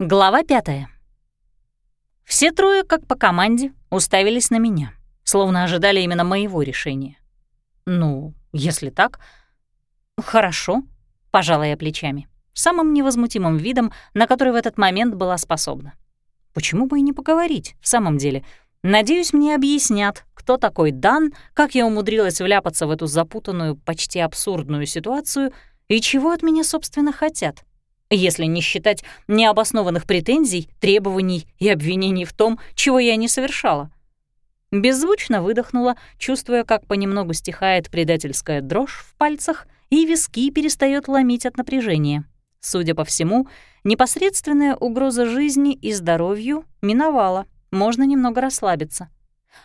Глава пятая. Все трое, как по команде, уставились на меня, словно ожидали именно моего решения. Ну, если так, хорошо, пожала я плечами, самым невозмутимым видом, на который в этот момент была способна. Почему бы и не поговорить, в самом деле? Надеюсь, мне объяснят, кто такой Дан, как я умудрилась вляпаться в эту запутанную, почти абсурдную ситуацию и чего от меня, собственно, хотят если не считать необоснованных претензий, требований и обвинений в том, чего я не совершала. Беззвучно выдохнула, чувствуя, как понемногу стихает предательская дрожь в пальцах и виски перестает ломить от напряжения. Судя по всему, непосредственная угроза жизни и здоровью миновала, можно немного расслабиться.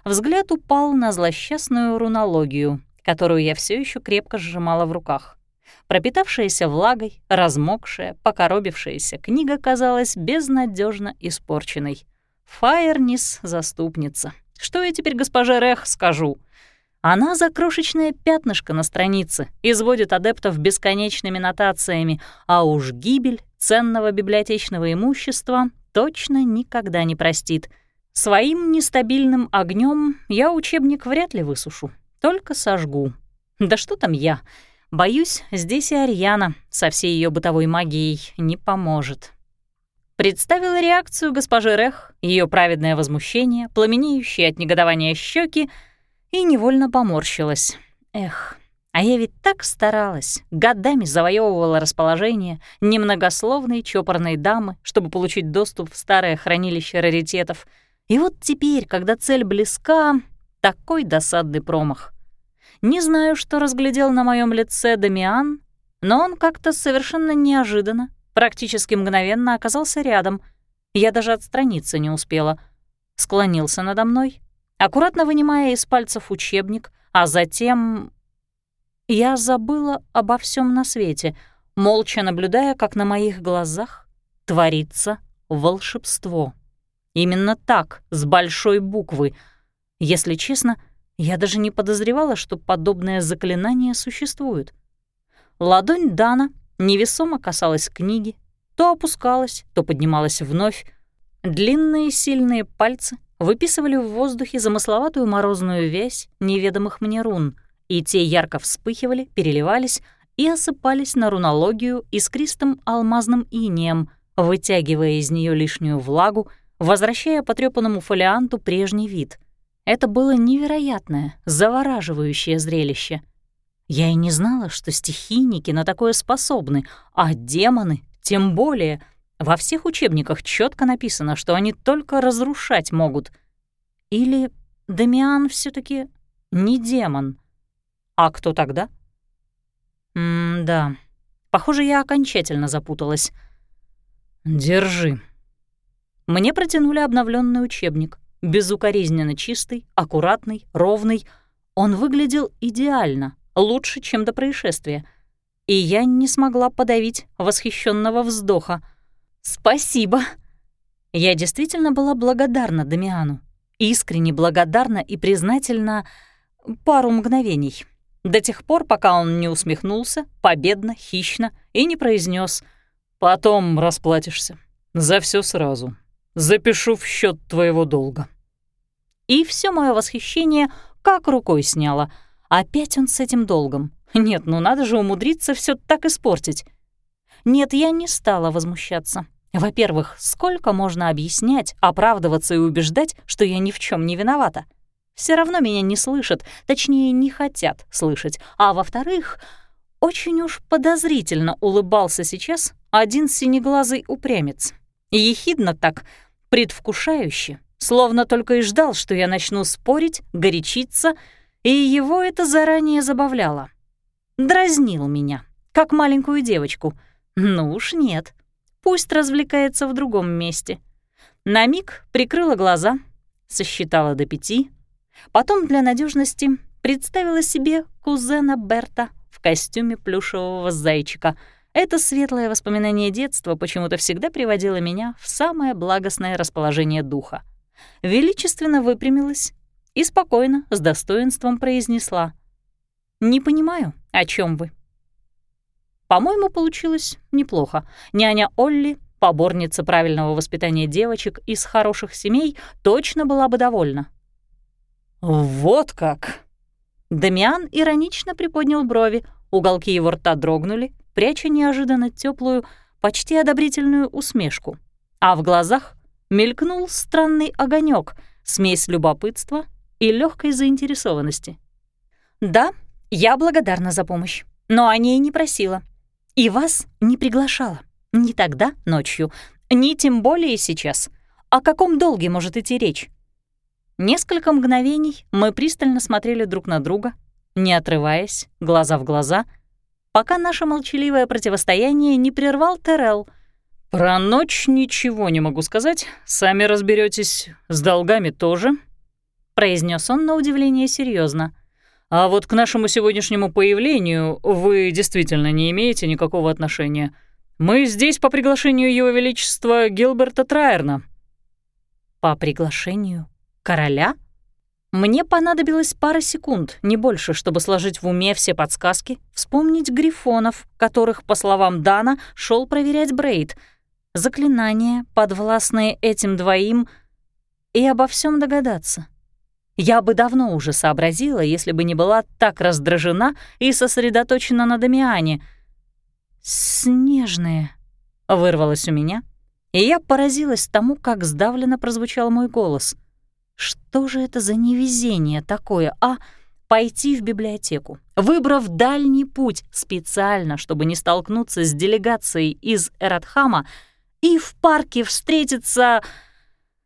Взгляд упал на злосчастную рунологию, которую я все еще крепко сжимала в руках. Пропитавшаяся влагой, размокшая, покоробившаяся книга казалась безнадежно испорченной. Фаернис — заступница. Что я теперь госпоже Рех скажу? Она за крошечное пятнышко на странице, изводит адептов бесконечными нотациями, а уж гибель ценного библиотечного имущества точно никогда не простит. Своим нестабильным огнем я учебник вряд ли высушу, только сожгу. Да что там я? Боюсь, здесь и Ариана со всей ее бытовой магией не поможет. Представила реакцию госпожи Рех, ее праведное возмущение, пламенеющие от негодования щеки, и невольно поморщилась. Эх, а я ведь так старалась, годами завоевывала расположение немногословной чопорной дамы, чтобы получить доступ в старое хранилище раритетов. И вот теперь, когда цель близка, такой досадный промах. Не знаю, что разглядел на моем лице Дамиан, но он как-то совершенно неожиданно, практически мгновенно оказался рядом. Я даже отстраниться не успела. Склонился надо мной, аккуратно вынимая из пальцев учебник, а затем... Я забыла обо всем на свете, молча наблюдая, как на моих глазах творится волшебство. Именно так, с большой буквы. Если честно, — я даже не подозревала, что подобное заклинание существует. Ладонь Дана невесомо касалась книги, то опускалась, то поднималась вновь. Длинные сильные пальцы выписывали в воздухе замысловатую морозную вязь неведомых мне рун, и те ярко вспыхивали, переливались и осыпались на рунологию искристым алмазным инеем, вытягивая из нее лишнюю влагу, возвращая потрепанному фолианту прежний вид. Это было невероятное, завораживающее зрелище. Я и не знала, что стихийники на такое способны, а демоны тем более. Во всех учебниках четко написано, что они только разрушать могут. Или Дамиан все таки не демон. А кто тогда? М-да. Похоже, я окончательно запуталась. Держи. Мне протянули обновленный учебник безукоризненно чистый, аккуратный, ровный. Он выглядел идеально, лучше, чем до происшествия. И я не смогла подавить восхищенного вздоха. «Спасибо!» Я действительно была благодарна Дамиану. Искренне благодарна и признательна пару мгновений. До тех пор, пока он не усмехнулся, победно, хищно, и не произнес: «Потом расплатишься. За все сразу. Запишу в счет твоего долга» и все мое восхищение как рукой сняло. Опять он с этим долгом. Нет, ну надо же умудриться все так испортить. Нет, я не стала возмущаться. Во-первых, сколько можно объяснять, оправдываться и убеждать, что я ни в чем не виновата? Все равно меня не слышат, точнее, не хотят слышать. А во-вторых, очень уж подозрительно улыбался сейчас один синеглазый упрямец. Ехидно так, предвкушающе, словно только и ждал, что я начну спорить, горячиться, и его это заранее забавляло. Дразнил меня, как маленькую девочку. Ну уж нет, пусть развлекается в другом месте. На миг прикрыла глаза, сосчитала до пяти, потом для надежности представила себе кузена Берта в костюме плюшевого зайчика. Это светлое воспоминание детства почему-то всегда приводило меня в самое благостное расположение духа величественно выпрямилась и спокойно, с достоинством произнесла. «Не понимаю, о чем вы». По-моему, получилось неплохо. Няня Олли Поборница правильного воспитания девочек из хороших семей точно была бы довольна. «Вот как!» Дамиан иронично приподнял брови, уголки его рта дрогнули, пряча неожиданно теплую, почти одобрительную усмешку. А в глазах мелькнул странный огонек, смесь любопытства и легкой заинтересованности. «Да, я благодарна за помощь, но о ней не просила. И вас не приглашала. Ни тогда, ночью, ни тем более сейчас. О каком долге может идти речь?» Несколько мгновений мы пристально смотрели друг на друга, не отрываясь, глаза в глаза, пока наше молчаливое противостояние не прервал Террell. «Про ночь ничего не могу сказать, сами разберетесь с долгами тоже», — произнес он на удивление серьезно. «А вот к нашему сегодняшнему появлению вы действительно не имеете никакого отношения. Мы здесь по приглашению Его Величества Гилберта Трайерна». «По приглашению короля?» Мне понадобилось пара секунд, не больше, чтобы сложить в уме все подсказки, вспомнить грифонов, которых, по словам Дана, шел проверять Брейд, заклинания, подвластные этим двоим, и обо всем догадаться. Я бы давно уже сообразила, если бы не была так раздражена и сосредоточена на Дамиане. «Снежные», — вырвалось у меня, и я поразилась тому, как сдавленно прозвучал мой голос — что же это за невезение такое, а? Пойти в библиотеку, выбрав дальний путь специально, чтобы не столкнуться с делегацией из Эратхама, и в парке встретиться...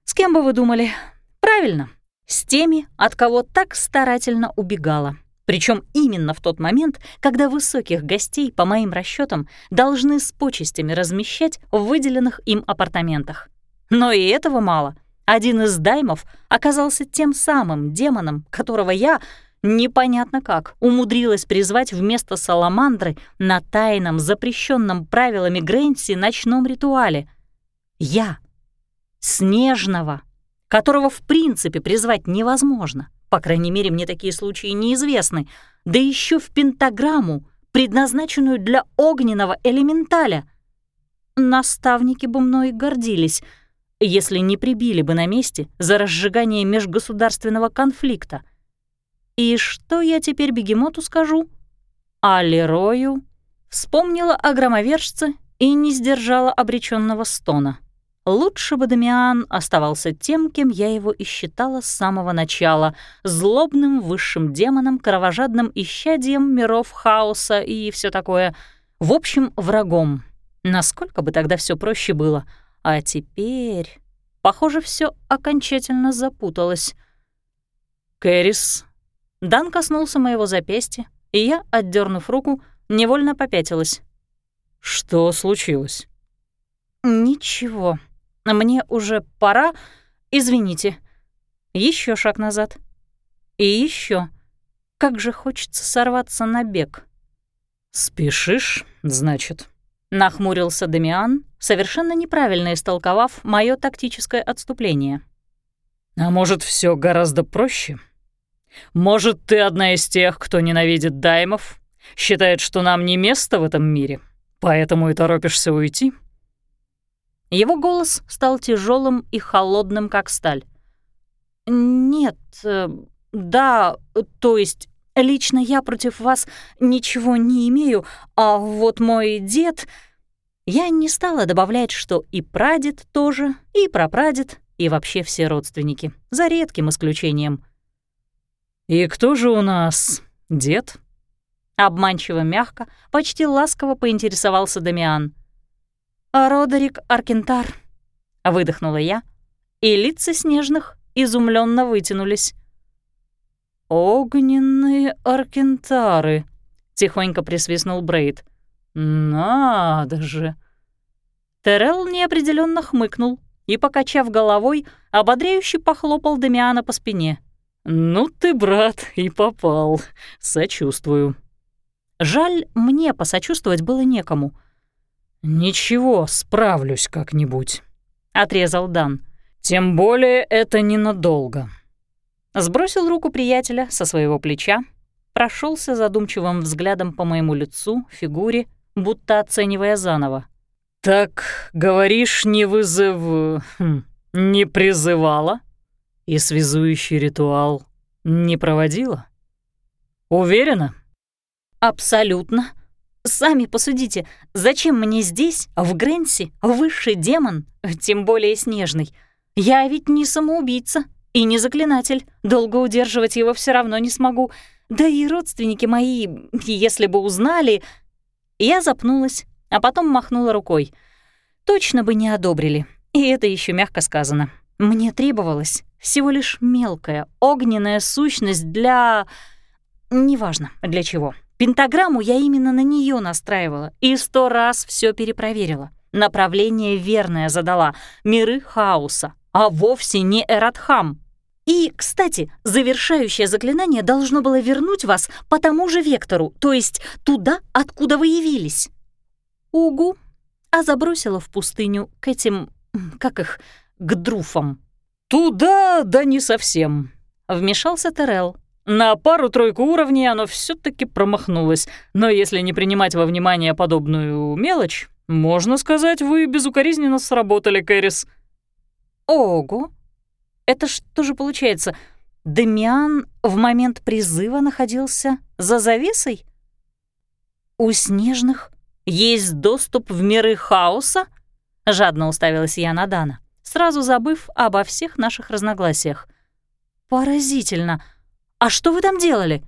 С кем бы вы думали? Правильно, с теми, от кого так старательно убегала. Причем именно в тот момент, когда высоких гостей, по моим расчетам, должны с почестями размещать в выделенных им апартаментах. Но и этого мало — один из даймов оказался тем самым демоном, которого я, непонятно как, умудрилась призвать вместо саламандры на тайном, запрещенном правилами Грэнси ночном ритуале. Я. Снежного, которого в принципе призвать невозможно. По крайней мере, мне такие случаи неизвестны. Да еще в пентаграмму, предназначенную для огненного элементаля. Наставники бы мной гордились — если не прибили бы на месте за разжигание межгосударственного конфликта. И что я теперь бегемоту скажу? А Лерою вспомнила о громовержце и не сдержала обреченного стона. Лучше бы Дамиан оставался тем, кем я его и считала с самого начала, злобным высшим демоном, кровожадным исчадием миров хаоса и все такое. В общем, врагом. Насколько бы тогда все проще было — а теперь, похоже, все окончательно запуталось. «Кэрис». Дан коснулся моего запястья, и я, отдернув руку, невольно попятилась. «Что случилось?» «Ничего. Мне уже пора. Извините. Еще шаг назад. И еще. Как же хочется сорваться на бег». «Спешишь, значит?» Нахмурился Дамиан, совершенно неправильно истолковав мое тактическое отступление. «А может, все гораздо проще? Может, ты одна из тех, кто ненавидит даймов, считает, что нам не место в этом мире, поэтому и торопишься уйти?» Его голос стал тяжелым и холодным, как сталь. «Нет, э, да, то есть Лично я против вас ничего не имею, а вот мой дед... Я не стала добавлять, что и прадед тоже, и прапрадед, и вообще все родственники, за редким исключением. «И кто же у нас дед?» Обманчиво мягко, почти ласково поинтересовался Дамиан. «Родерик Аркентар», — выдохнула я, и лица снежных изумленно вытянулись. «Огненные аркентары», — тихонько присвистнул Брейд. «Надо же!» Террell неопределенно хмыкнул и, покачав головой, ободряюще похлопал Дамиана по спине. «Ну ты, брат, и попал. Сочувствую». Жаль, мне посочувствовать было некому. «Ничего, справлюсь как-нибудь», — отрезал Дан. «Тем более это ненадолго. Сбросил руку приятеля со своего плеча, прошелся задумчивым взглядом по моему лицу, фигуре, будто оценивая заново. «Так, говоришь, не вызов... Хм, не призывала? И связующий ритуал не проводила? Уверена?» «Абсолютно. Сами посудите, зачем мне здесь, в Грэнси, высший демон, тем более снежный? Я ведь не самоубийца и не заклинатель, долго удерживать его все равно не смогу. Да и родственники мои, если бы узнали...» Я запнулась, а потом махнула рукой. Точно бы не одобрили, и это еще мягко сказано. Мне требовалась всего лишь мелкая, огненная сущность для... Неважно, для чего. Пентаграмму я именно на нее настраивала и сто раз все перепроверила. Направление верное задала — миры хаоса, а вовсе не Эратхам. И, кстати, завершающее заклинание должно было вернуть вас по тому же вектору, то есть туда, откуда вы явились. Угу. А забросила в пустыню к этим... как их... к друфам. «Туда, да не совсем», — вмешался Терел. На пару-тройку уровней оно все таки промахнулось, но если не принимать во внимание подобную мелочь, можно сказать, вы безукоризненно сработали, Кэрис. Ого! Это что же получается? Демиан в момент призыва находился за завесой? У снежных есть доступ в миры хаоса? Жадно уставилась я на Дана, сразу забыв обо всех наших разногласиях. Поразительно! «А что вы там делали?»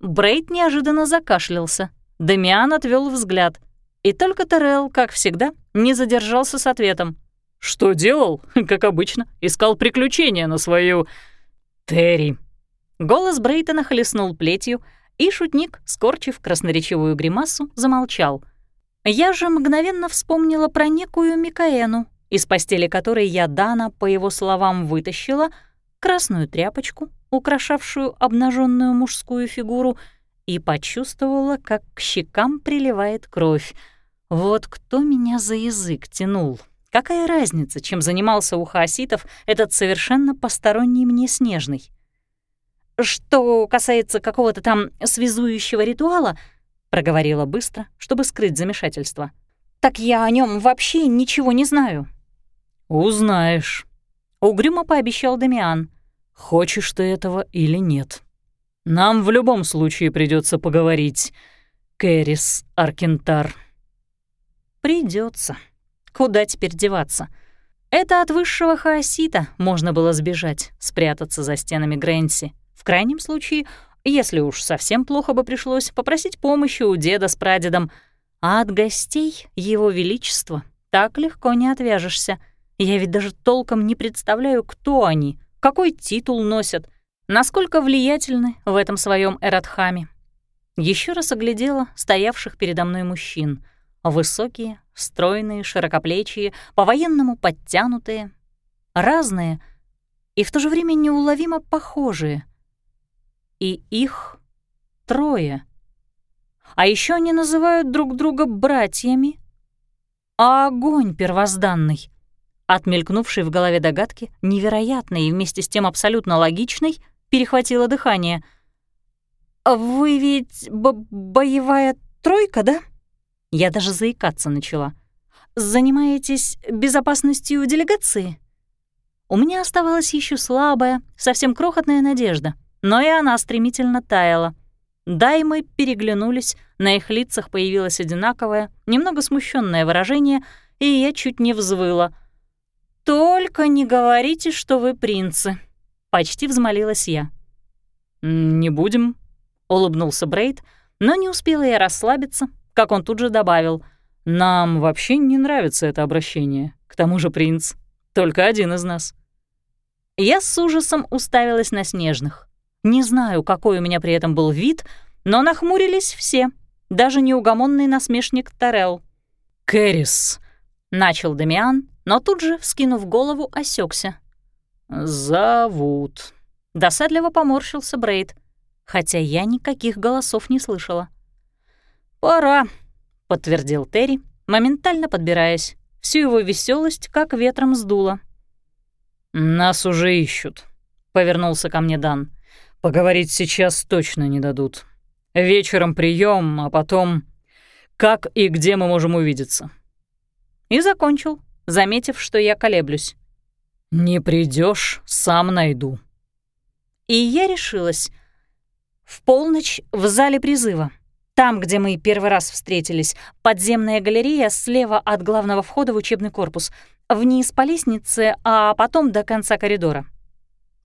Брейд неожиданно закашлялся. Дамиан отвел взгляд. И только Террell, как всегда, не задержался с ответом. «Что делал? Как обычно, искал приключения на свою... Терри». Голос Брейтона хлестнул плетью, и шутник, скорчив красноречивую гримасу, замолчал. Я же мгновенно вспомнила про некую Микаэну, из постели которой я Дана, по его словам, вытащила, красную тряпочку, украшавшую обнаженную мужскую фигуру, и почувствовала, как к щекам приливает кровь. Вот кто меня за язык тянул. Какая разница, чем занимался у хаоситов этот совершенно посторонний мне снежный? «Что касается какого-то там связующего ритуала», — проговорила быстро, чтобы скрыть замешательство, «так я о нем вообще ничего не знаю». «Узнаешь», — угрюмо пообещал Дамиан хочешь ты этого или нет. Нам в любом случае придется поговорить, Кэрис Аркентар. Придется. Куда теперь деваться? Это от высшего хаосита можно было сбежать, спрятаться за стенами Грэнси. В крайнем случае, если уж совсем плохо бы пришлось, попросить помощи у деда с прадедом. А от гостей его величества так легко не отвяжешься. Я ведь даже толком не представляю, кто они, какой титул носят, насколько влиятельны в этом своем Эратхаме. Еще раз оглядела стоявших передо мной мужчин. Высокие, стройные, широкоплечие, по-военному подтянутые, разные и в то же время неуловимо похожие. И их трое. А еще они называют друг друга братьями. А огонь первозданный от мелькнувшей в голове догадки, невероятной и вместе с тем абсолютно логичной, перехватило дыхание. «Вы ведь боевая тройка, да?» Я даже заикаться начала. «Занимаетесь безопасностью делегации?» У меня оставалась еще слабая, совсем крохотная надежда, но и она стремительно таяла. Да, и мы переглянулись, на их лицах появилось одинаковое, немного смущенное выражение, и я чуть не взвыла — «Только не говорите, что вы принцы», — почти взмолилась я. «Не будем», — улыбнулся Брейд, но не успела я расслабиться, как он тут же добавил. «Нам вообще не нравится это обращение. К тому же принц только один из нас». Я с ужасом уставилась на снежных. Не знаю, какой у меня при этом был вид, но нахмурились все, даже неугомонный насмешник Тарел. «Кэрис», — начал Дамиан, но тут же, вскинув голову, осекся. «Зовут». Досадливо поморщился Брейд, хотя я никаких голосов не слышала. «Пора», — подтвердил Терри, моментально подбираясь. Всю его веселость как ветром сдуло. «Нас уже ищут», — повернулся ко мне Дан. «Поговорить сейчас точно не дадут. Вечером прием, а потом... Как и где мы можем увидеться?» и закончил, заметив, что я колеблюсь. «Не придешь, сам найду». И я решилась. В полночь в зале призыва. Там, где мы первый раз встретились, подземная галерея слева от главного входа в учебный корпус, вниз по лестнице, а потом до конца коридора.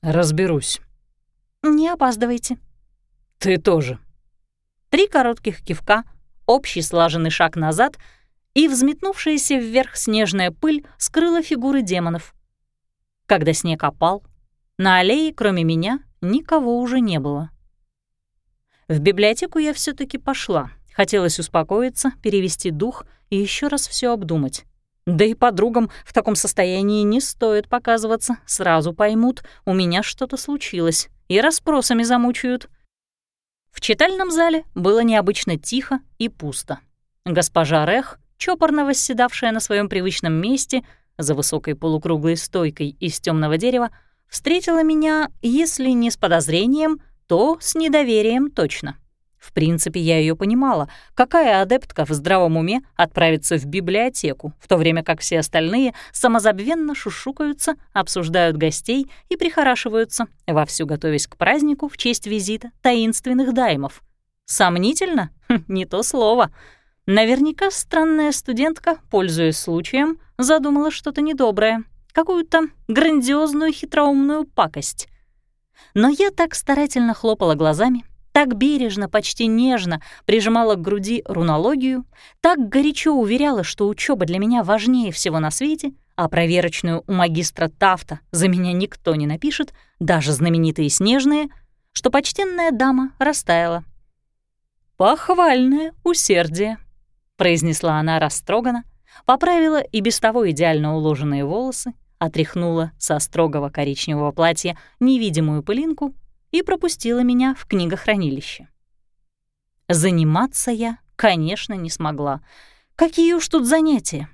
«Разберусь». «Не опаздывайте». «Ты тоже». Три коротких кивка, общий слаженный шаг назад, и взметнувшаяся вверх снежная пыль скрыла фигуры демонов. Когда снег опал, на аллее, кроме меня, никого уже не было. В библиотеку я все таки пошла. Хотелось успокоиться, перевести дух и еще раз все обдумать. Да и подругам в таком состоянии не стоит показываться, сразу поймут, у меня что-то случилось, и расспросами замучают. В читальном зале было необычно тихо и пусто. Госпожа Рех, чопорно восседавшая на своем привычном месте за высокой полукруглой стойкой из темного дерева, встретила меня, если не с подозрением, то с недоверием точно. В принципе, я ее понимала. Какая адептка в здравом уме отправится в библиотеку, в то время как все остальные самозабвенно шушукаются, обсуждают гостей и прихорашиваются, вовсю готовясь к празднику в честь визита таинственных даймов. Сомнительно? Хм, не то слово. Наверняка странная студентка, пользуясь случаем, задумала что-то недоброе, какую-то грандиозную хитроумную пакость. Но я так старательно хлопала глазами, так бережно, почти нежно прижимала к груди рунологию, так горячо уверяла, что учеба для меня важнее всего на свете, а проверочную у магистра Тафта за меня никто не напишет, даже знаменитые снежные, что почтенная дама растаяла. «Похвальное усердие», — произнесла она растроганно, поправила и без того идеально уложенные волосы, отряхнула со строгого коричневого платья невидимую пылинку и пропустила меня в книгохранилище. Заниматься я, конечно, не смогла. Какие уж тут занятия?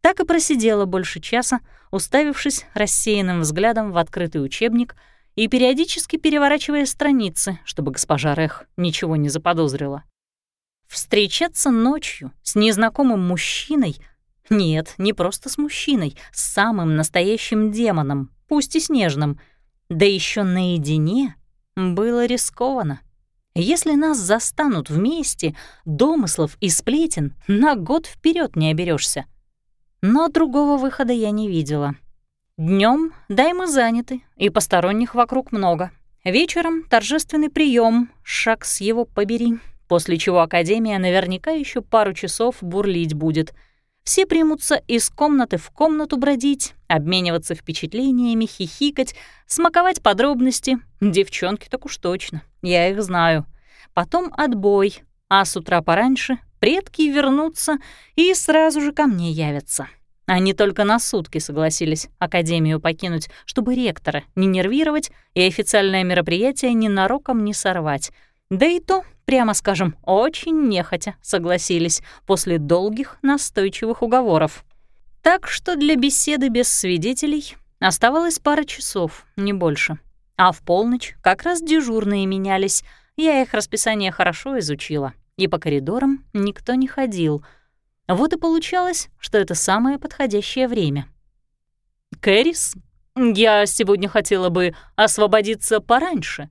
Так и просидела больше часа, уставившись рассеянным взглядом в открытый учебник и периодически переворачивая страницы, чтобы госпожа Рех ничего не заподозрила. Встречаться ночью с незнакомым мужчиной — нет, не просто с мужчиной, с самым настоящим демоном, пусть и снежным, да еще наедине было рискованно. Если нас застанут вместе, домыслов и сплетен на год вперед не оберешься. Но другого выхода я не видела. Днем дай мы заняты, и посторонних вокруг много. Вечером торжественный прием, шаг с его побери, после чего Академия наверняка еще пару часов бурлить будет — все примутся из комнаты в комнату бродить, обмениваться впечатлениями, хихикать, смаковать подробности. Девчонки так уж точно, я их знаю. Потом отбой, а с утра пораньше предки вернутся и сразу же ко мне явятся. Они только на сутки согласились Академию покинуть, чтобы ректора не нервировать и официальное мероприятие ненароком не сорвать. Да и то прямо скажем, очень нехотя согласились после долгих настойчивых уговоров. Так что для беседы без свидетелей оставалось пара часов, не больше. А в полночь как раз дежурные менялись, я их расписание хорошо изучила, и по коридорам никто не ходил. Вот и получалось, что это самое подходящее время. «Кэрис, я сегодня хотела бы освободиться пораньше»,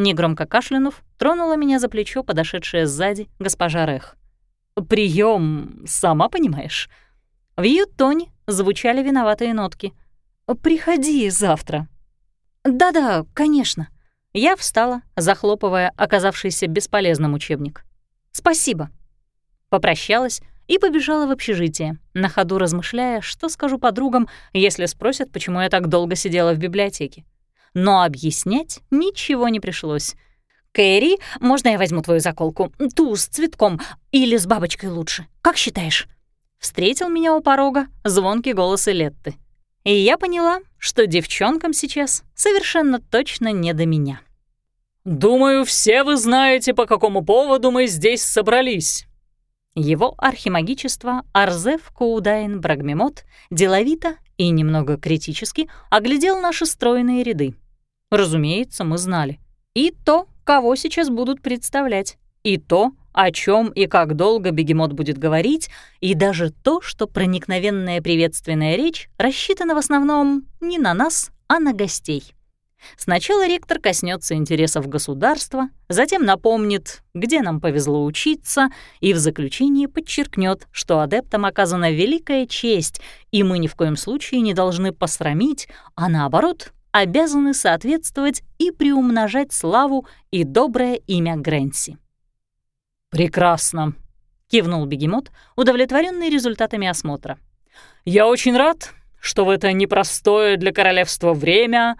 Негромко кашлянув, тронула меня за плечо подошедшая сзади госпожа Рех. Прием, сама понимаешь». В ее тоне звучали виноватые нотки. «Приходи завтра». «Да-да, конечно». Я встала, захлопывая оказавшийся бесполезным учебник. «Спасибо». Попрощалась и побежала в общежитие, на ходу размышляя, что скажу подругам, если спросят, почему я так долго сидела в библиотеке но объяснять ничего не пришлось. «Кэрри, можно я возьму твою заколку? Ту с цветком или с бабочкой лучше? Как считаешь?» Встретил меня у порога звонкий голос Элетты. И я поняла, что девчонкам сейчас совершенно точно не до меня. «Думаю, все вы знаете, по какому поводу мы здесь собрались». Его архимагичество Арзеф Куудайн Брагмемот деловито и немного критически оглядел наши стройные ряды. Разумеется, мы знали. И то, кого сейчас будут представлять, и то, о чем и как долго бегемот будет говорить, и даже то, что проникновенная приветственная речь рассчитана в основном не на нас, а на гостей. Сначала ректор коснется интересов государства, затем напомнит, где нам повезло учиться, и в заключении подчеркнет, что адептам оказана великая честь, и мы ни в коем случае не должны посрамить, а наоборот, обязаны соответствовать и приумножать славу и доброе имя Грэнси. «Прекрасно», — кивнул бегемот, удовлетворенный результатами осмотра. «Я очень рад, что в это непростое для королевства время...»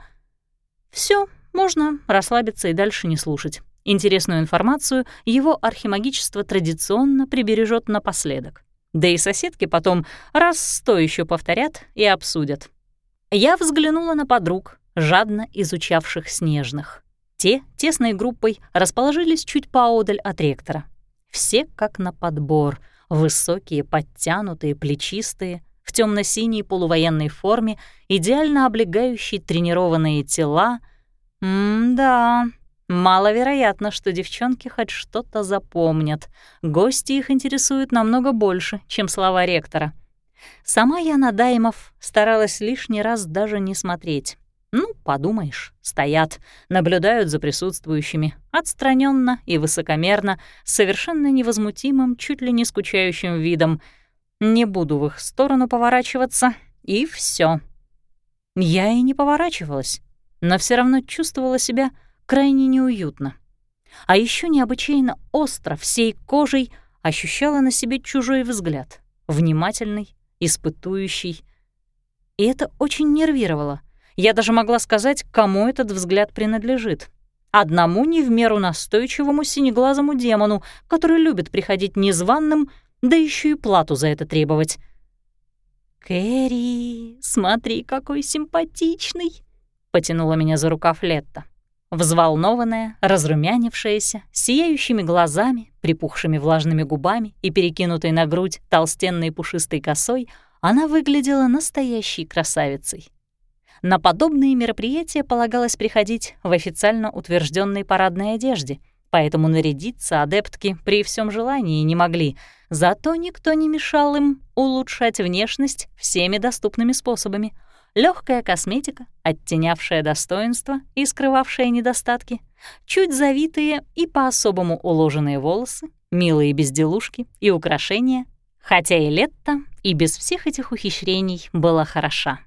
Все, можно расслабиться и дальше не слушать. Интересную информацию его архимагичество традиционно прибережет напоследок. Да и соседки потом раз сто еще повторят и обсудят. Я взглянула на подруг, жадно изучавших снежных. Те тесной группой расположились чуть поодаль от ректора. Все как на подбор, высокие, подтянутые, плечистые, в темно синей полувоенной форме, идеально облегающей тренированные тела. М-да, маловероятно, что девчонки хоть что-то запомнят. Гости их интересуют намного больше, чем слова ректора. Сама я на Даймов старалась лишний раз даже не смотреть. Ну, подумаешь, стоят, наблюдают за присутствующими, отстраненно и высокомерно, совершенно невозмутимым, чуть ли не скучающим видом. Не буду в их сторону поворачиваться, и все. Я и не поворачивалась, но все равно чувствовала себя крайне неуютно. А еще необычайно остро всей кожей ощущала на себе чужой взгляд, внимательный, испытующий. И это очень нервировало — я даже могла сказать, кому этот взгляд принадлежит. Одному не в меру настойчивому синеглазому демону, который любит приходить незваным, да еще и плату за это требовать. «Кэрри, смотри, какой симпатичный!» — потянула меня за рукав Летта. Взволнованная, разрумянившаяся, сияющими глазами, припухшими влажными губами и перекинутой на грудь толстенной пушистой косой, она выглядела настоящей красавицей. На подобные мероприятия полагалось приходить в официально утвержденной парадной одежде, поэтому нарядиться адептки при всем желании не могли, зато никто не мешал им улучшать внешность всеми доступными способами. Легкая косметика, оттенявшая достоинства и скрывавшая недостатки, чуть завитые и по-особому уложенные волосы, милые безделушки и украшения, хотя и Летта и без всех этих ухищрений была хороша.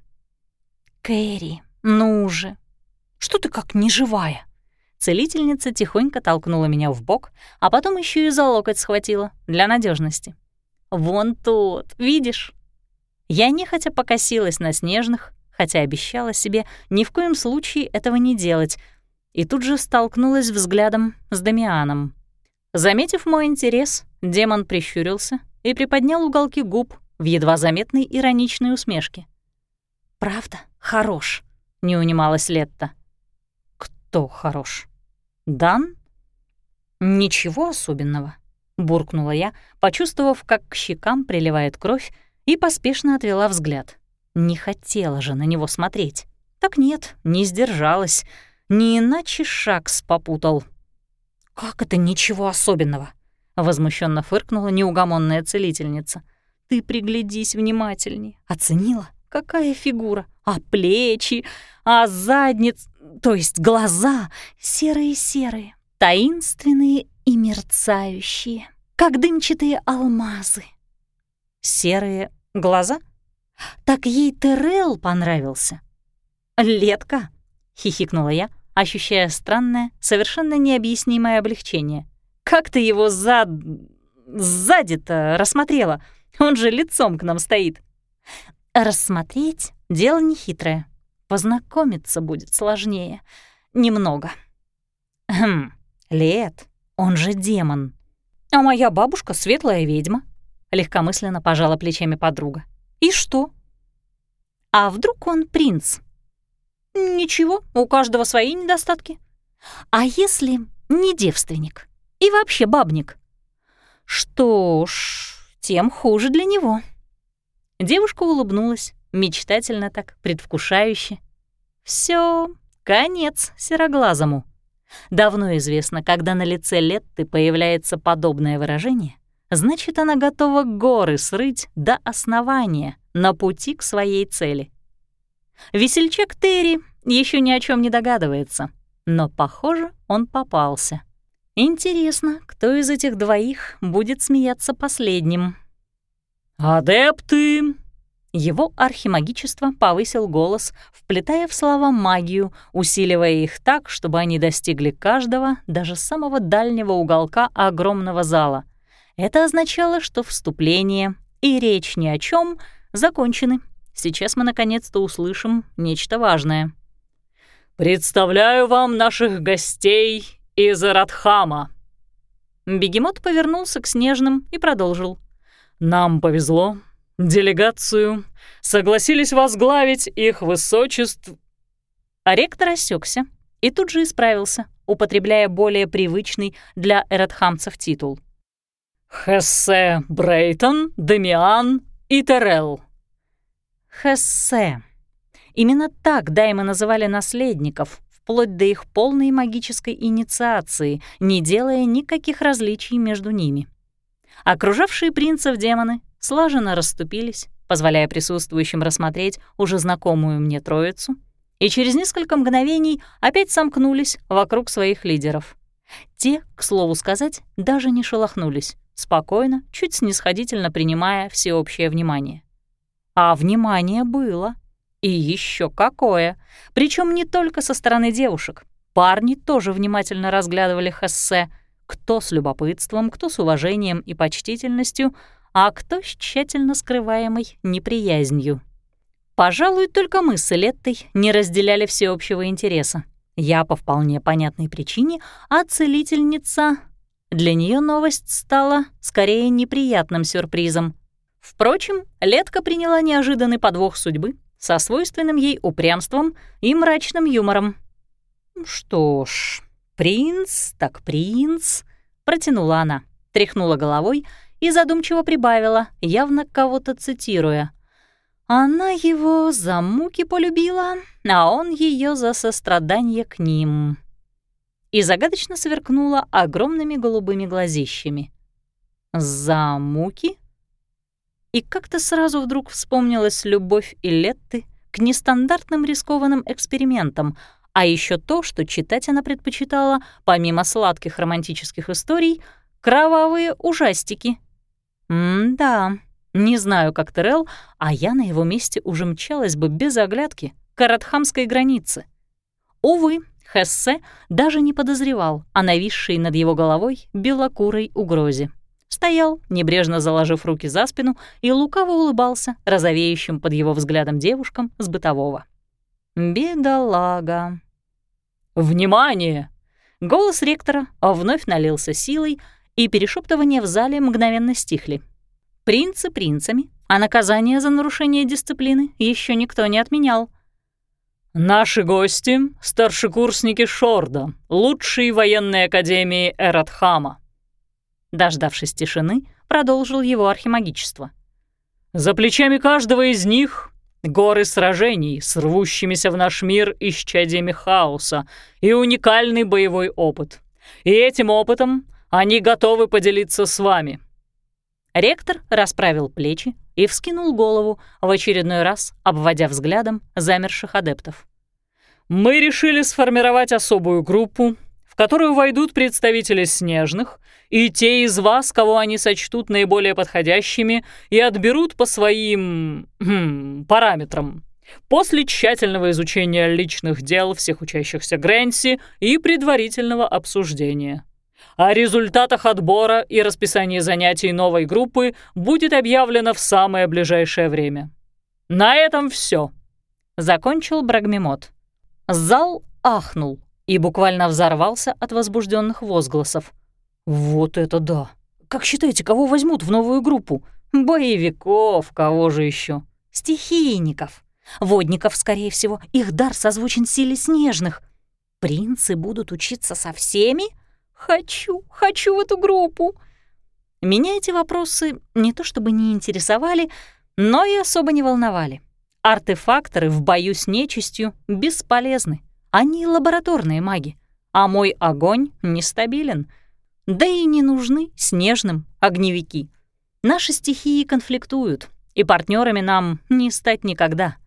«Кэрри, ну же! Что ты как неживая?» Целительница тихонько толкнула меня в бок, а потом еще и за локоть схватила, для надежности. «Вон тот, видишь?» Я нехотя покосилась на снежных, хотя обещала себе ни в коем случае этого не делать, и тут же столкнулась взглядом с Дамианом. Заметив мой интерес, демон прищурился и приподнял уголки губ в едва заметной ироничной усмешке. «Правда?» хорош», — не унималась Летта. «Кто хорош? Дан?» «Ничего особенного», — буркнула я, почувствовав, как к щекам приливает кровь, и поспешно отвела взгляд. Не хотела же на него смотреть. Так нет, не сдержалась. Не иначе Шакс попутал. «Как это ничего особенного?» — возмущенно фыркнула неугомонная целительница. «Ты приглядись внимательней. Оценила? Какая фигура? А плечи? А задниц? То есть глаза серые-серые, таинственные и мерцающие, как дымчатые алмазы. Серые глаза? Так ей Терел понравился. «Летка!» — хихикнула я, ощущая странное, совершенно необъяснимое облегчение. «Как ты его зад... сзади-то рассмотрела? Он же лицом к нам стоит». Рассмотреть — дело нехитрое. Познакомиться будет сложнее. Немного. Хм, Лет, он же демон. А моя бабушка — светлая ведьма. Легкомысленно пожала плечами подруга. И что? А вдруг он принц? Ничего, у каждого свои недостатки. А если не девственник и вообще бабник? Что ж, тем хуже для него. Девушка улыбнулась, мечтательно так, предвкушающе. Все, конец сероглазому. Давно известно, когда на лице Летты появляется подобное выражение, значит, она готова горы срыть до основания на пути к своей цели. Весельчак Терри еще ни о чем не догадывается, но, похоже, он попался. Интересно, кто из этих двоих будет смеяться последним? «Адепты!» Его архимагичество повысил голос, вплетая в слова магию, усиливая их так, чтобы они достигли каждого, даже самого дальнего уголка огромного зала. Это означало, что вступление и речь ни о чем закончены. Сейчас мы наконец-то услышим нечто важное. «Представляю вам наших гостей из Радхама». Бегемот повернулся к Снежным и продолжил. «Нам повезло. Делегацию согласились возглавить их высочеств...» А ректор осекся и тут же исправился, употребляя более привычный для эратхамцев титул. «Хессе Брейтон, Демиан и Терел». Хессе. Именно так Даймы называли наследников, вплоть до их полной магической инициации, не делая никаких различий между ними. Окружавшие принцев демоны слаженно расступились, позволяя присутствующим рассмотреть уже знакомую мне троицу, и через несколько мгновений опять сомкнулись вокруг своих лидеров. Те, к слову сказать, даже не шелохнулись, спокойно, чуть снисходительно принимая всеобщее внимание. А внимание было. И еще какое! Причем не только со стороны девушек. Парни тоже внимательно разглядывали Хессе, кто с любопытством, кто с уважением и почтительностью, а кто с тщательно скрываемой неприязнью. Пожалуй, только мы с Элеттой не разделяли всеобщего интереса. Я по вполне понятной причине, а целительница... Для нее новость стала скорее неприятным сюрпризом. Впрочем, Летка приняла неожиданный подвох судьбы со свойственным ей упрямством и мрачным юмором. «Что ж, принц так принц», — протянула она, тряхнула головой и задумчиво прибавила, явно кого-то цитируя. «Она его за муки полюбила, а он ее за сострадание к ним». И загадочно сверкнула огромными голубыми глазищами. «За муки?» И как-то сразу вдруг вспомнилась любовь Илетты к нестандартным рискованным экспериментам, а еще то, что читать она предпочитала, помимо сладких романтических историй, кровавые ужастики. М-да, не знаю, как Терел, а я на его месте уже мчалась бы без оглядки к Аратхамской границе. Увы, Хессе даже не подозревал о нависшей над его головой белокурой угрозе. Стоял, небрежно заложив руки за спину, и лукаво улыбался розовеющим под его взглядом девушкам с бытового. «Бедолага». «Внимание!» Голос ректора вновь налился силой, и перешептывания в зале мгновенно стихли. Принцы принцами, а наказание за нарушение дисциплины еще никто не отменял. «Наши гости — старшекурсники Шорда, лучшей военной академии Эратхама. Дождавшись тишины, продолжил его архимагичество. «За плечами каждого из них горы сражений с в наш мир исчадиями хаоса и уникальный боевой опыт. И этим опытом они готовы поделиться с вами». Ректор расправил плечи и вскинул голову, в очередной раз обводя взглядом замерших адептов. «Мы решили сформировать особую группу, в которую войдут представители снежных и те из вас, кого они сочтут наиболее подходящими и отберут по своим хм, параметрам. После тщательного изучения личных дел всех учащихся Грэнси и предварительного обсуждения. О результатах отбора и расписании занятий новой группы будет объявлено в самое ближайшее время. На этом все. Закончил Брагмемот. Зал ахнул и буквально взорвался от возбужденных возгласов. «Вот это да! Как считаете, кого возьмут в новую группу? Боевиков, кого же еще? Стихийников. Водников, скорее всего, их дар созвучен силе снежных. Принцы будут учиться со всеми? Хочу, хочу в эту группу!» Меня эти вопросы не то чтобы не интересовали, но и особо не волновали. Артефакторы в бою с нечистью бесполезны. Они лабораторные маги. а мой огонь нестабилен. Да и не нужны снежным огневики. Наши стихии конфликтуют, и партнерами нам не стать никогда.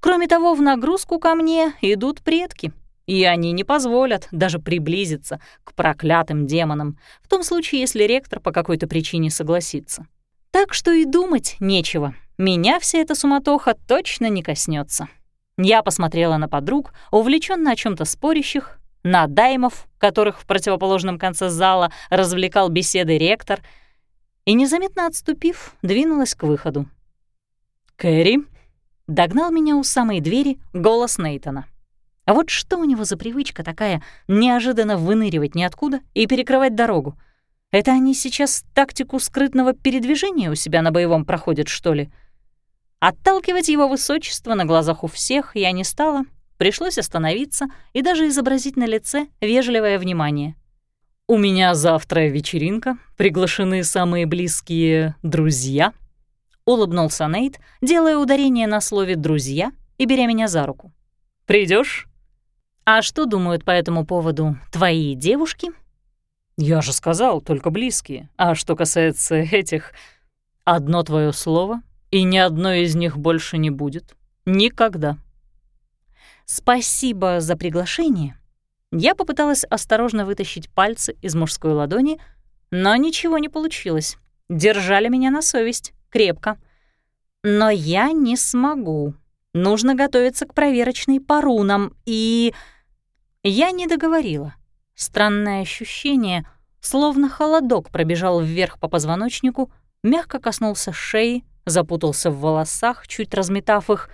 Кроме того, в нагрузку ко мне идут предки, и они не позволят даже приблизиться к проклятым демонам, в том случае, если ректор по какой-то причине согласится. Так что и думать нечего. Меня вся эта суматоха точно не коснется. Я посмотрела на подруг, увлеченно о чем то спорящих, на даймов, которых в противоположном конце зала развлекал беседы ректор, и, незаметно отступив, двинулась к выходу. «Кэрри!» — догнал меня у самой двери голос Нейтона. А вот что у него за привычка такая неожиданно выныривать ниоткуда и перекрывать дорогу? Это они сейчас тактику скрытного передвижения у себя на боевом проходят, что ли? Отталкивать его высочество на глазах у всех я не стала, пришлось остановиться и даже изобразить на лице вежливое внимание. «У меня завтра вечеринка, приглашены самые близкие друзья», — улыбнулся Нейт, делая ударение на слове «друзья» и беря меня за руку. Придешь? А что думают по этому поводу твои девушки? Я же сказал, только близкие. А что касается этих, одно твое слово, и ни одной из них больше не будет. Никогда. Спасибо за приглашение. Я попыталась осторожно вытащить пальцы из мужской ладони, но ничего не получилось. Держали меня на совесть, крепко. Но я не смогу. Нужно готовиться к проверочной по рунам и... Я не договорила. Странное ощущение, словно холодок пробежал вверх по позвоночнику, мягко коснулся шеи, запутался в волосах, чуть разметав их,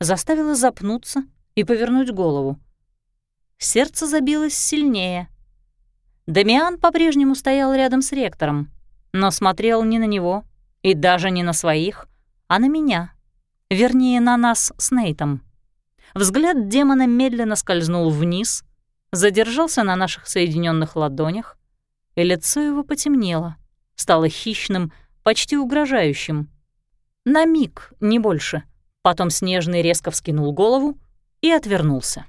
заставило запнуться и повернуть голову. Сердце забилось сильнее. Дамиан по-прежнему стоял рядом с ректором, но смотрел не на него и даже не на своих, а на меня. Вернее, на нас с Нейтом. Взгляд демона медленно скользнул вниз, задержался на наших соединенных ладонях, и лицо его потемнело, стало хищным, почти угрожающим. На миг, не больше. Потом Снежный резко вскинул голову и отвернулся.